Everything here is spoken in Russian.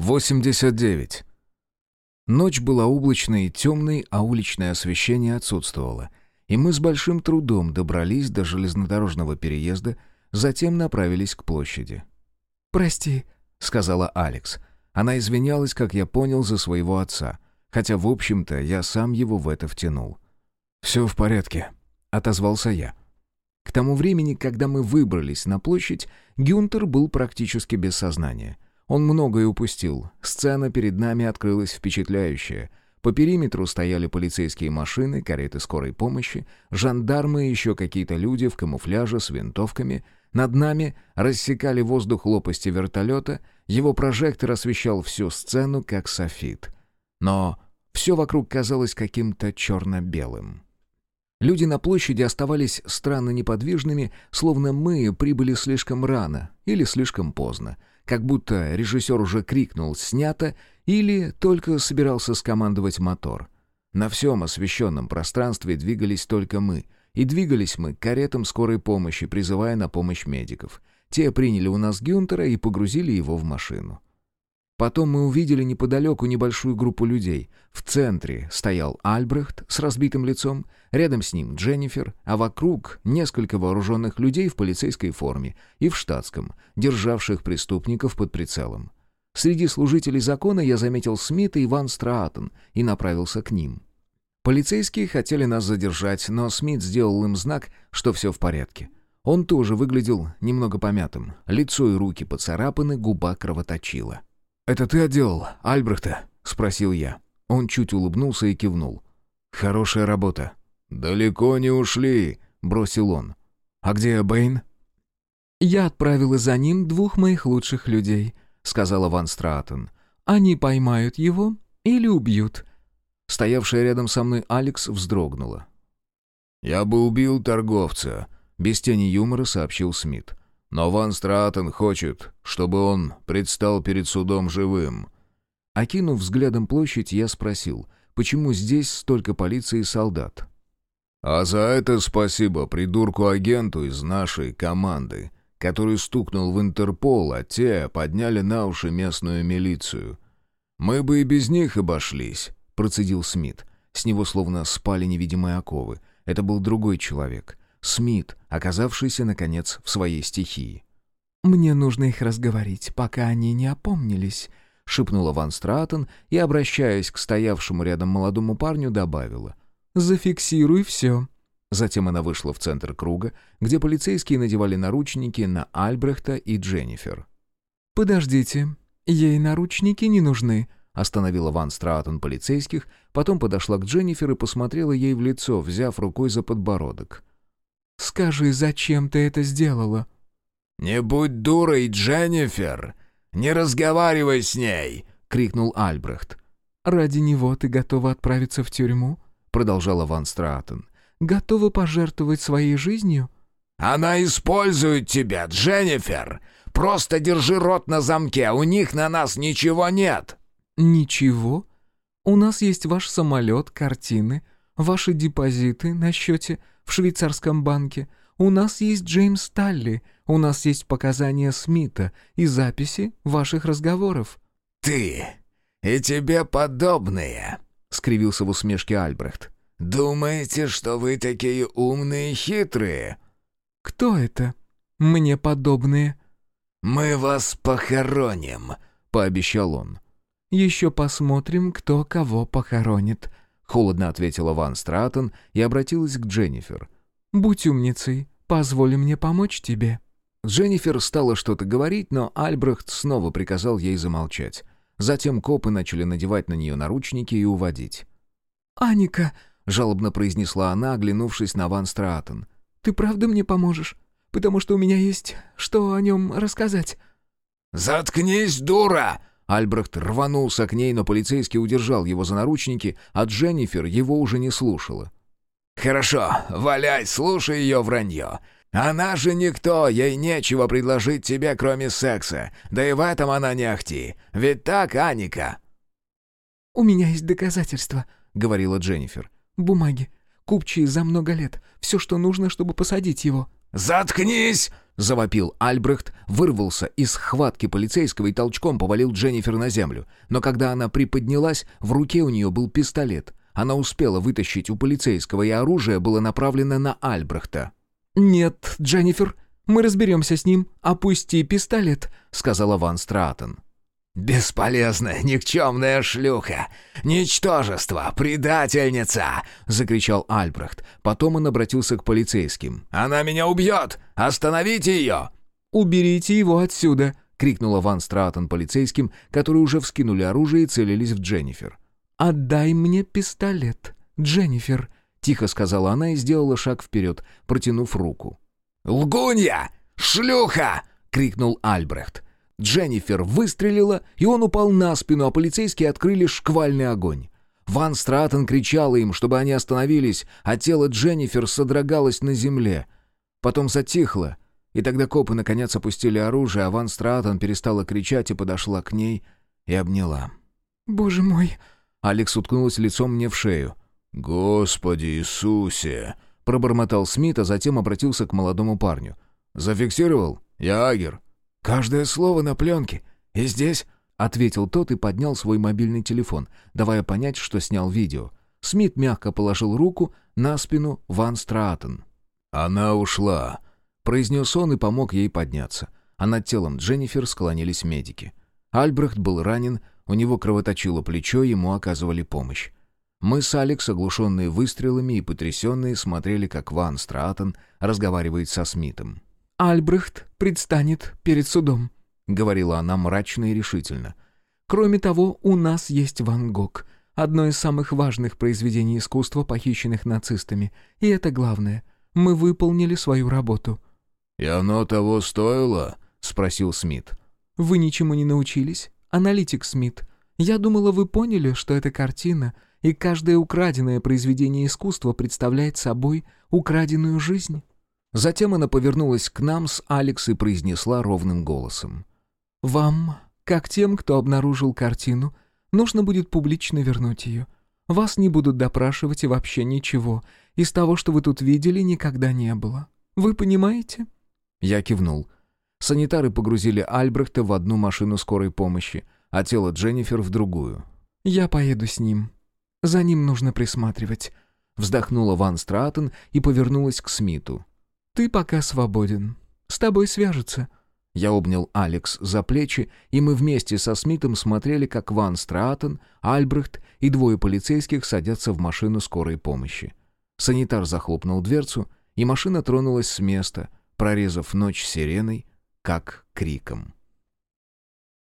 89. Ночь была облачной и темной, а уличное освещение отсутствовало. И мы с большим трудом добрались до железнодорожного переезда, затем направились к площади. «Прости», — сказала Алекс. Она извинялась, как я понял, за своего отца, хотя, в общем-то, я сам его в это втянул. «Все в порядке», — отозвался я. К тому времени, когда мы выбрались на площадь, Гюнтер был практически без сознания — он многое упустил. Сцена перед нами открылась впечатляющая. По периметру стояли полицейские машины, кареты скорой помощи, жандармы и еще какие-то люди в камуфляже с винтовками. Над нами рассекали воздух лопасти вертолета, его прожектор освещал всю сцену, как софит. Но все вокруг казалось каким-то черно-белым. Люди на площади оставались странно неподвижными, словно мы прибыли слишком рано или слишком поздно — как будто режиссер уже крикнул «снято» или только собирался скомандовать мотор. На всем освещенном пространстве двигались только мы, и двигались мы к каретам скорой помощи, призывая на помощь медиков. Те приняли у нас Гюнтера и погрузили его в машину. Потом мы увидели неподалеку небольшую группу людей. В центре стоял Альбрехт с разбитым лицом, рядом с ним Дженнифер, а вокруг несколько вооруженных людей в полицейской форме и в штатском, державших преступников под прицелом. Среди служителей закона я заметил Смита и Ван Страатен и направился к ним. Полицейские хотели нас задержать, но Смит сделал им знак, что все в порядке. Он тоже выглядел немного помятым. Лицо и руки поцарапаны, губа кровоточила. «Это ты отделал Альбрехта?» — спросил я. Он чуть улыбнулся и кивнул. «Хорошая работа». «Далеко не ушли», — бросил он. «А где Бэйн?» «Я отправила за ним двух моих лучших людей», — сказала Ван Стратен. «Они поймают его или убьют». Стоявшая рядом со мной Алекс вздрогнула. «Я бы убил торговца», — без тени юмора сообщил Смит. Но Ван Стратен хочет, чтобы он предстал перед судом живым». Окинув взглядом площадь, я спросил, почему здесь столько полиции и солдат? «А за это спасибо придурку-агенту из нашей команды, который стукнул в Интерпол, а те подняли на уши местную милицию. Мы бы и без них обошлись», — процедил Смит. С него словно спали невидимые оковы. Это был другой человек. Смит, оказавшийся, наконец, в своей стихии. «Мне нужно их разговорить, пока они не опомнились», — шепнула Ван Стратон и, обращаясь к стоявшему рядом молодому парню, добавила. «Зафиксируй все». Затем она вышла в центр круга, где полицейские надевали наручники на Альбрехта и Дженнифер. «Подождите, ей наручники не нужны», — остановила Ван Стратон полицейских, потом подошла к Дженнифер и посмотрела ей в лицо, взяв рукой за подбородок. Скажи, зачем ты это сделала?» «Не будь дурой, Дженнифер! Не разговаривай с ней!» — крикнул Альбрехт. «Ради него ты готова отправиться в тюрьму?» — продолжала Ван Стратен. «Готова пожертвовать своей жизнью?» «Она использует тебя, Дженнифер! Просто держи рот на замке, у них на нас ничего нет!» «Ничего? У нас есть ваш самолет, картины, ваши депозиты на счете, в швейцарском банке. У нас есть Джеймс Талли, у нас есть показания Смита и записи ваших разговоров». «Ты и тебе подобные», — скривился в усмешке Альбрехт. «Думаете, что вы такие умные и хитрые?» «Кто это? Мне подобные?» «Мы вас похороним», — пообещал он. «Еще посмотрим, кто кого похоронит», Холодно ответила Ван Стратон и обратилась к Дженнифер. «Будь умницей, позволь мне помочь тебе». Дженнифер стала что-то говорить, но Альбрехт снова приказал ей замолчать. Затем копы начали надевать на нее наручники и уводить. «Аника!» — жалобно произнесла она, оглянувшись на Ван Стратон. «Ты правда мне поможешь? Потому что у меня есть что о нем рассказать». «Заткнись, дура!» Альбрехт рванулся к ней, но полицейский удержал его за наручники, а Дженнифер его уже не слушала. «Хорошо, валяй, слушай ее вранье. Она же никто, ей нечего предложить тебе, кроме секса. Да и в этом она не ахти. Ведь так, Аника?» «У меня есть доказательства», — говорила Дженнифер. «Бумаги. Купчие за много лет. Все, что нужно, чтобы посадить его». «Заткнись!» — Завопил Альбрехт, вырвался из схватки полицейского и толчком повалил Дженнифер на землю. Но когда она приподнялась, в руке у нее был пистолет. Она успела вытащить у полицейского, и оружие было направлено на Альбрехта. «Нет, Дженнифер, мы разберемся с ним. Опусти пистолет», — сказала Ван Стратон. «Бесполезная, никчемная шлюха! Ничтожество! Предательница!» — закричал Альбрехт. Потом он обратился к полицейским. «Она меня убьет! Остановите ее!» «Уберите его отсюда!» — крикнула Ван Стратон полицейским, которые уже вскинули оружие и целились в Дженнифер. «Отдай мне пистолет, Дженнифер!» — тихо сказала она и сделала шаг вперед, протянув руку. «Лгунья! Шлюха!» — крикнул Альбрехт. Дженнифер выстрелила, и он упал на спину, а полицейские открыли шквальный огонь. Ван Стратон кричала им, чтобы они остановились, а тело Дженнифер содрогалось на земле. Потом затихло, и тогда копы наконец опустили оружие, а Ван Стратон перестала кричать и подошла к ней и обняла. «Боже мой!» Алекс уткнулась лицом мне в шею. «Господи Иисусе!» — пробормотал Смит, а затем обратился к молодому парню. «Зафиксировал? Я Агер. «Каждое слово на пленке. И здесь...» — ответил тот и поднял свой мобильный телефон, давая понять, что снял видео. Смит мягко положил руку на спину Ван Страатен. «Она ушла», — произнес он и помог ей подняться. А над телом Дженнифер склонились медики. Альбрехт был ранен, у него кровоточило плечо, ему оказывали помощь. Мы с Алекс, оглушенные выстрелами и потрясенные, смотрели, как Ван Страатен разговаривает со Смитом. Альбрехт предстанет перед судом», — говорила она мрачно и решительно. «Кроме того, у нас есть Ван Гог, одно из самых важных произведений искусства, похищенных нацистами. И это главное. Мы выполнили свою работу». «И оно того стоило?» — спросил Смит. «Вы ничему не научились? Аналитик Смит. Я думала, вы поняли, что эта картина и каждое украденное произведение искусства представляет собой украденную жизнь». Затем она повернулась к нам с Алекс и произнесла ровным голосом. «Вам, как тем, кто обнаружил картину, нужно будет публично вернуть ее. Вас не будут допрашивать и вообще ничего. Из того, что вы тут видели, никогда не было. Вы понимаете?» Я кивнул. Санитары погрузили Альбрехта в одну машину скорой помощи, а тело Дженнифер в другую. «Я поеду с ним. За ним нужно присматривать», — вздохнула Ван Стратен и повернулась к Смиту. «Ты пока свободен. С тобой свяжутся». Я обнял Алекс за плечи, и мы вместе со Смитом смотрели, как Ван Страатен, Альбрехт и двое полицейских садятся в машину скорой помощи. Санитар захлопнул дверцу, и машина тронулась с места, прорезав ночь сиреной, как криком.